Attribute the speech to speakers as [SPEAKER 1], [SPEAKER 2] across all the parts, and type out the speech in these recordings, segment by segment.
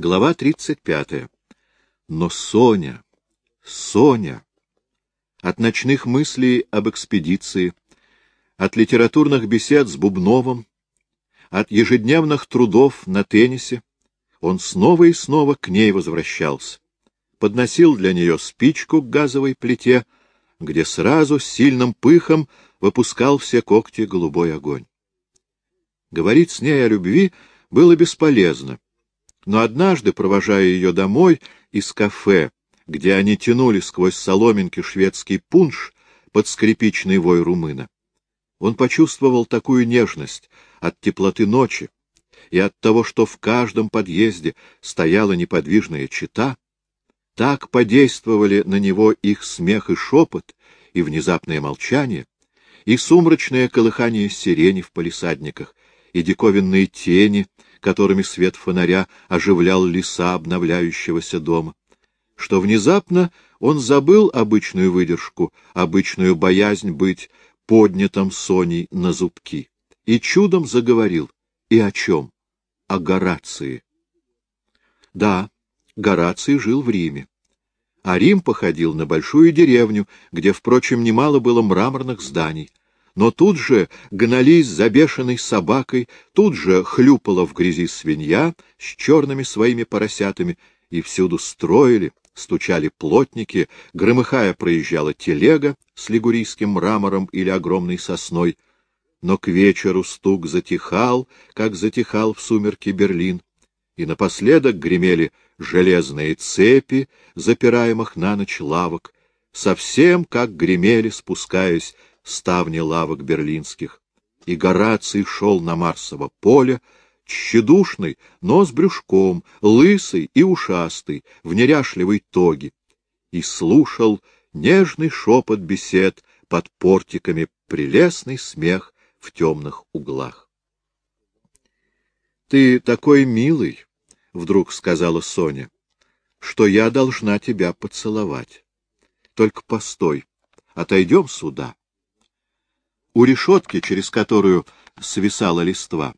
[SPEAKER 1] Глава 35. Но Соня, Соня! От ночных мыслей об экспедиции, от литературных бесед с Бубновым, от ежедневных трудов на теннисе, он снова и снова к ней возвращался, подносил для нее спичку к газовой плите, где сразу с сильным пыхом выпускал все когти голубой огонь. Говорить с ней о любви было бесполезно, но однажды, провожая ее домой из кафе, где они тянули сквозь соломинки шведский пунш под скрипичный вой румына, он почувствовал такую нежность от теплоты ночи и от того, что в каждом подъезде стояла неподвижная чита, так подействовали на него их смех и шепот, и внезапное молчание, и сумрачное колыхание сирени в палисадниках, и диковинные тени, которыми свет фонаря оживлял леса обновляющегося дома, что внезапно он забыл обычную выдержку, обычную боязнь быть поднятым Соней на зубки, и чудом заговорил. И о чем? О Горации. Да, Гораций жил в Риме. А Рим походил на большую деревню, где, впрочем, немало было мраморных зданий, но тут же гнались за бешеной собакой, тут же хлюпала в грязи свинья с черными своими поросятами, и всюду строили, стучали плотники, громыхая проезжала телега с лигурийским мрамором или огромной сосной. Но к вечеру стук затихал, как затихал в сумерки Берлин, и напоследок гремели железные цепи, запираемых на ночь лавок, совсем как гремели, спускаясь ставни лавок берлинских, и Гораций шел на Марсово поле, тщедушный, но с брюшком, лысый и ушастый, в неряшливой тоге, и слушал нежный шепот бесед под портиками, прелестный смех в темных углах. — Ты такой милый, — вдруг сказала Соня, — что я должна тебя поцеловать. Только постой, отойдем сюда. У решетки, через которую свисала листва,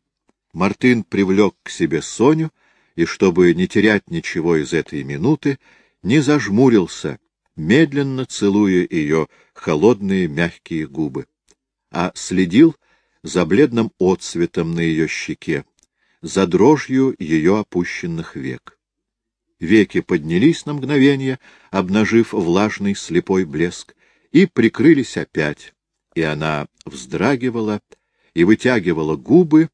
[SPEAKER 1] Мартын привлек к себе Соню, и, чтобы не терять ничего из этой минуты, не зажмурился, медленно целуя ее холодные мягкие губы, а следил за бледным отцветом на ее щеке, за дрожью ее опущенных век. Веки поднялись на мгновение, обнажив влажный слепой блеск, и прикрылись опять, и она вздрагивала и вытягивала губы,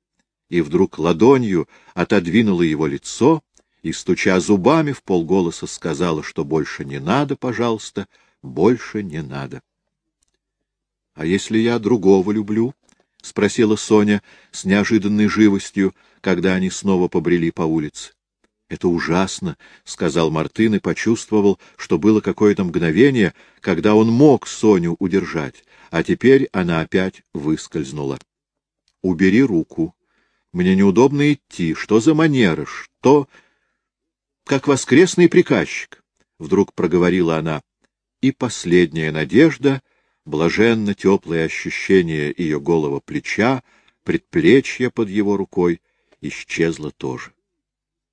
[SPEAKER 1] и вдруг ладонью отодвинула его лицо и, стуча зубами, в полголоса сказала, что больше не надо, пожалуйста, больше не надо. — А если я другого люблю? — спросила Соня с неожиданной живостью, когда они снова побрели по улице. — Это ужасно, — сказал Мартын и почувствовал, что было какое-то мгновение, когда он мог Соню удержать, а теперь она опять выскользнула. — Убери руку. Мне неудобно идти. Что за манера? Что... Как воскресный приказчик, — вдруг проговорила она. И последняя надежда, блаженно теплое ощущение ее голого плеча, предплечья под его рукой, исчезло тоже.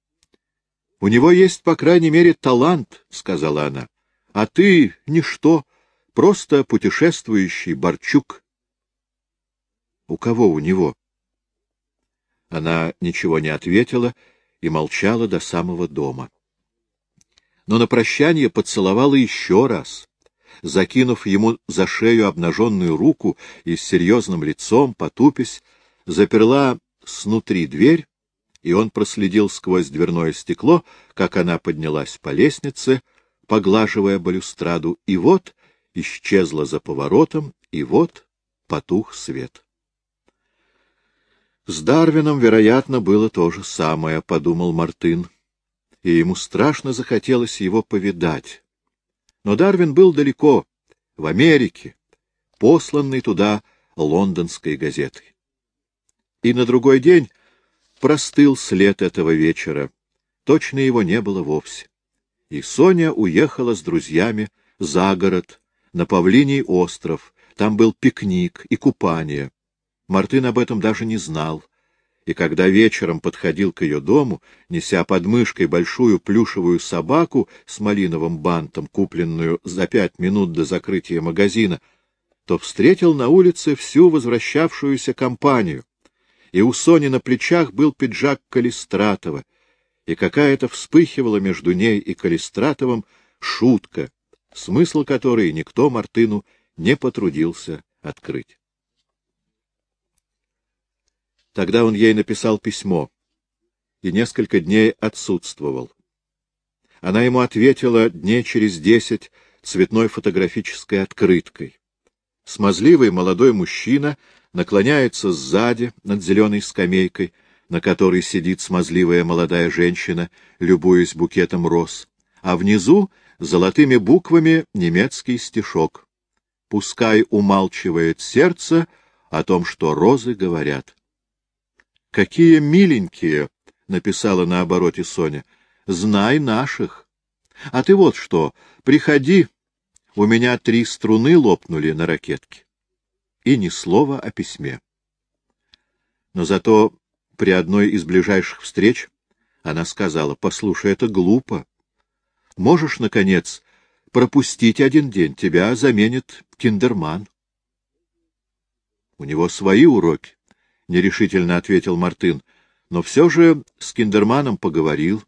[SPEAKER 1] — У него есть, по крайней мере, талант, — сказала она. — А ты — ничто, просто путешествующий Борчук. — У кого у него? Она ничего не ответила и молчала до самого дома. Но на прощание поцеловала еще раз, закинув ему за шею обнаженную руку и с серьезным лицом, потупясь, заперла снутри дверь, и он проследил сквозь дверное стекло, как она поднялась по лестнице, поглаживая балюстраду, и вот исчезла за поворотом, и вот потух свет. С Дарвином, вероятно, было то же самое, — подумал Мартын, и ему страшно захотелось его повидать. Но Дарвин был далеко, в Америке, посланный туда лондонской газетой. И на другой день простыл след этого вечера, точно его не было вовсе. И Соня уехала с друзьями за город, на Павлиний остров, там был пикник и купание. Мартын об этом даже не знал. и когда вечером подходил к ее дому, неся под мышкой большую плюшевую собаку с малиновым бантом, купленную за пять минут до закрытия магазина, то встретил на улице всю возвращавшуюся компанию, и у Сони на плечах был пиджак Калистратова, и какая-то вспыхивала между ней и Калистратовым шутка, смысл которой никто Мартыну не потрудился открыть. Тогда он ей написал письмо и несколько дней отсутствовал. Она ему ответила дней через десять цветной фотографической открыткой. Смазливый молодой мужчина наклоняется сзади над зеленой скамейкой, на которой сидит смазливая молодая женщина, любуясь букетом роз, а внизу золотыми буквами немецкий стишок. «Пускай умалчивает сердце о том, что розы говорят». Какие миленькие, — написала на обороте Соня, — знай наших. А ты вот что, приходи, у меня три струны лопнули на ракетке. И ни слова о письме. Но зато при одной из ближайших встреч она сказала, — послушай, это глупо. Можешь, наконец, пропустить один день, тебя заменит киндерман. У него свои уроки. — нерешительно ответил Мартын, но все же с Киндерманом поговорил.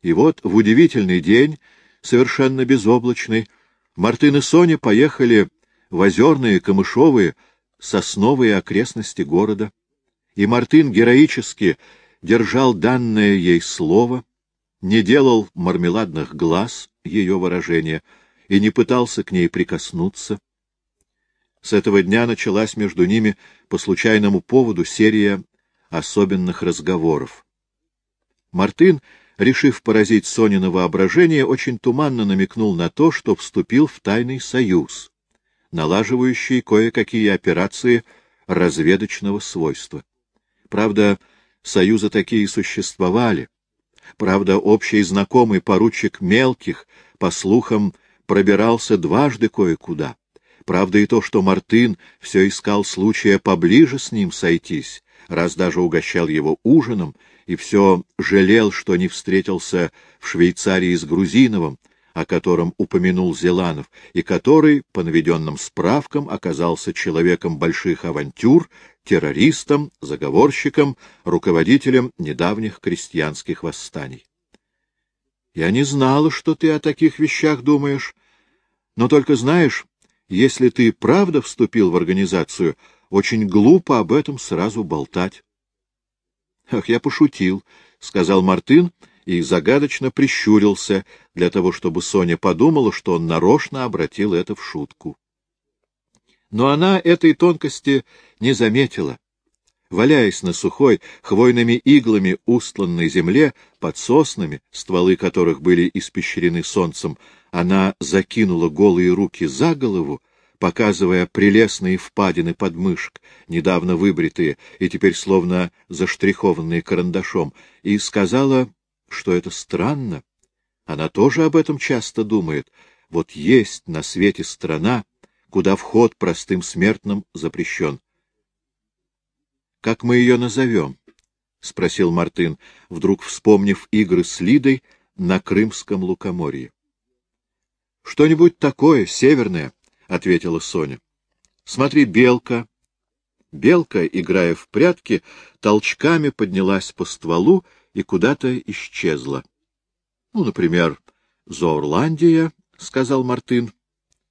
[SPEAKER 1] И вот в удивительный день, совершенно безоблачный, Мартын и Соня поехали в озерные, камышовые, сосновые окрестности города. И Мартын героически держал данное ей слово, не делал мармеладных глаз ее выражения и не пытался к ней прикоснуться. С этого дня началась между ними по случайному поводу серия особенных разговоров. Мартын, решив поразить Сонина воображение, очень туманно намекнул на то, что вступил в тайный союз, налаживающий кое-какие операции разведочного свойства. Правда, союзы такие существовали. Правда, общий знакомый поручик Мелких, по слухам, пробирался дважды кое-куда. Правда и то, что Мартын все искал случая поближе с ним сойтись, раз даже угощал его ужином, и все жалел, что не встретился в Швейцарии с Грузиновым, о котором упомянул Зеланов, и который, по наведенным справкам, оказался человеком больших авантюр, террористом, заговорщиком, руководителем недавних крестьянских восстаний. — Я не знала, что ты о таких вещах думаешь, но только знаешь, если ты правда вступил в организацию, очень глупо об этом сразу болтать. — Ах, я пошутил, — сказал Мартын и загадочно прищурился, для того, чтобы Соня подумала, что он нарочно обратил это в шутку. Но она этой тонкости не заметила. Валяясь на сухой, хвойными иглами устланной земле, под соснами, стволы которых были испещрены солнцем, она закинула голые руки за голову, показывая прелестные впадины подмышек, недавно выбритые и теперь словно заштрихованные карандашом, и сказала, что это странно. Она тоже об этом часто думает. Вот есть на свете страна, куда вход простым смертным запрещен. — Как мы ее назовем? — спросил Мартын, вдруг вспомнив игры с Лидой на Крымском лукоморье. — Что-нибудь такое, северное, — ответила Соня. — Смотри, белка. Белка, играя в прятки, толчками поднялась по стволу и куда-то исчезла. — Ну, например, Зоорландия, — сказал Мартын. —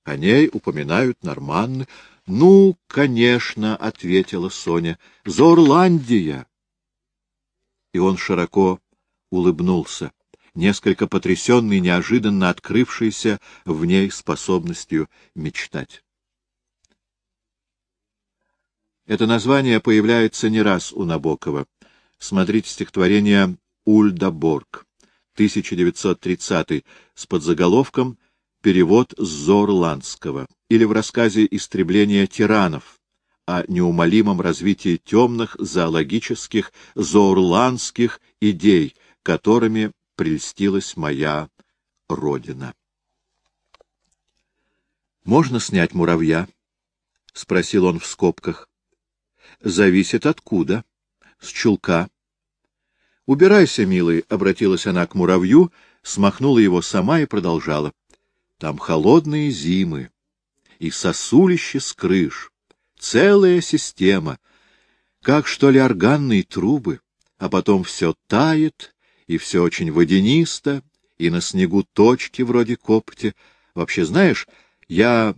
[SPEAKER 1] О ней упоминают норманны. — Ну, конечно, — ответила Соня, — Зоорландия. И он широко улыбнулся несколько потрясенный неожиданно открывшейся в ней способностью мечтать. Это название появляется не раз у Набокова. Смотрите стихотворение «Ульдаборг», 1930 с подзаголовком «Перевод с Зоорландского» или в рассказе «Истребление тиранов» о неумолимом развитии темных зоологических зоорландских идей, которыми прельстилась моя родина. «Можно снять муравья?» — спросил он в скобках. «Зависит откуда. с чулка. — Убирайся, милый, — обратилась она к муравью, смахнула его сама и продолжала. — Там холодные зимы и сосулище с крыш, целая система, как что ли органные трубы, а потом все тает, и все очень водянисто, и на снегу точки вроде копоти. Вообще, знаешь, я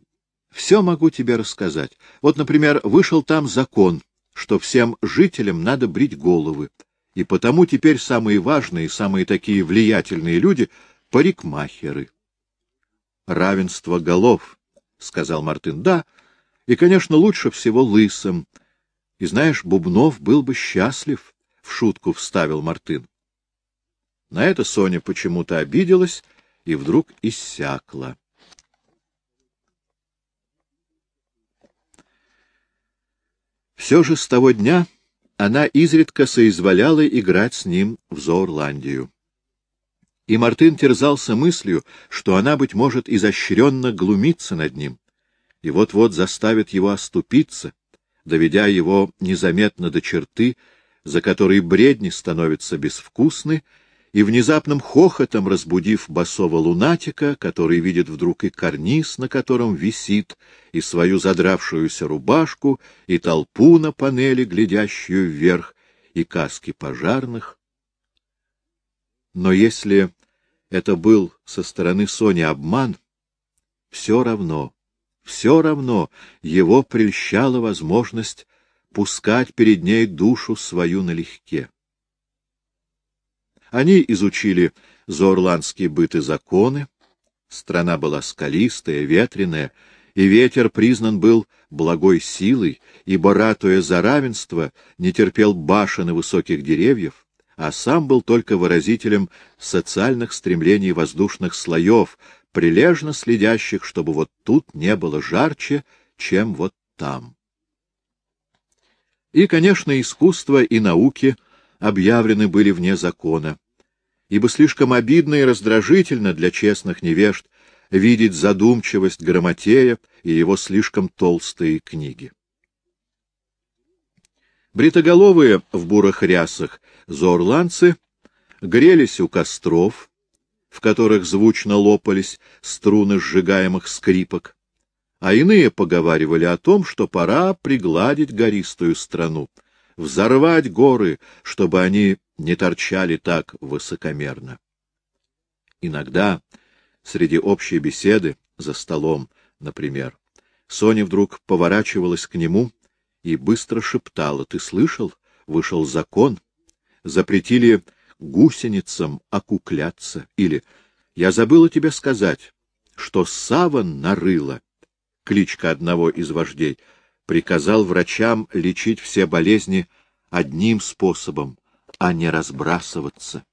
[SPEAKER 1] все могу тебе рассказать. Вот, например, вышел там закон, что всем жителям надо брить головы, и потому теперь самые важные, самые такие влиятельные люди — парикмахеры. Равенство голов —— сказал Мартын. — Да, и, конечно, лучше всего лысым. И знаешь, Бубнов был бы счастлив, — в шутку вставил Мартын. На это Соня почему-то обиделась и вдруг иссякла. Все же с того дня она изредка соизволяла играть с ним в Зоорландию. И Мартын терзался мыслью, что она, быть может, изощренно глумится над ним, и вот-вот заставит его оступиться, доведя его незаметно до черты, за которой бредни становятся безвкусны, и внезапным хохотом разбудив басового лунатика, который видит вдруг и карниз, на котором висит, и свою задравшуюся рубашку, и толпу на панели, глядящую вверх, и каски пожарных. Но если это был со стороны Сони обман, все равно, все равно его прельщала возможность пускать перед ней душу свою налегке. Они изучили зоорландские быт и законы, страна была скалистая, ветреная, и ветер признан был благой силой, ибо, ратуя за равенство, не терпел башен и высоких деревьев, а сам был только выразителем социальных стремлений воздушных слоев, прилежно следящих, чтобы вот тут не было жарче, чем вот там. И, конечно, искусство и науки объявлены были вне закона, ибо слишком обидно и раздражительно для честных невежд видеть задумчивость Грамотея и его слишком толстые книги. Бритоголовые в бурых рясах зоорландцы грелись у костров, в которых звучно лопались струны сжигаемых скрипок, а иные поговаривали о том, что пора пригладить гористую страну, взорвать горы, чтобы они не торчали так высокомерно. Иногда, среди общей беседы, за столом, например, Соня вдруг поворачивалась к нему и быстро шептала. — Ты слышал? Вышел закон. Запретили гусеницам окукляться. Или «Я забыла тебе сказать, что саван нарыла» кличка одного из вождей, приказал врачам лечить все болезни одним способом, а не разбрасываться.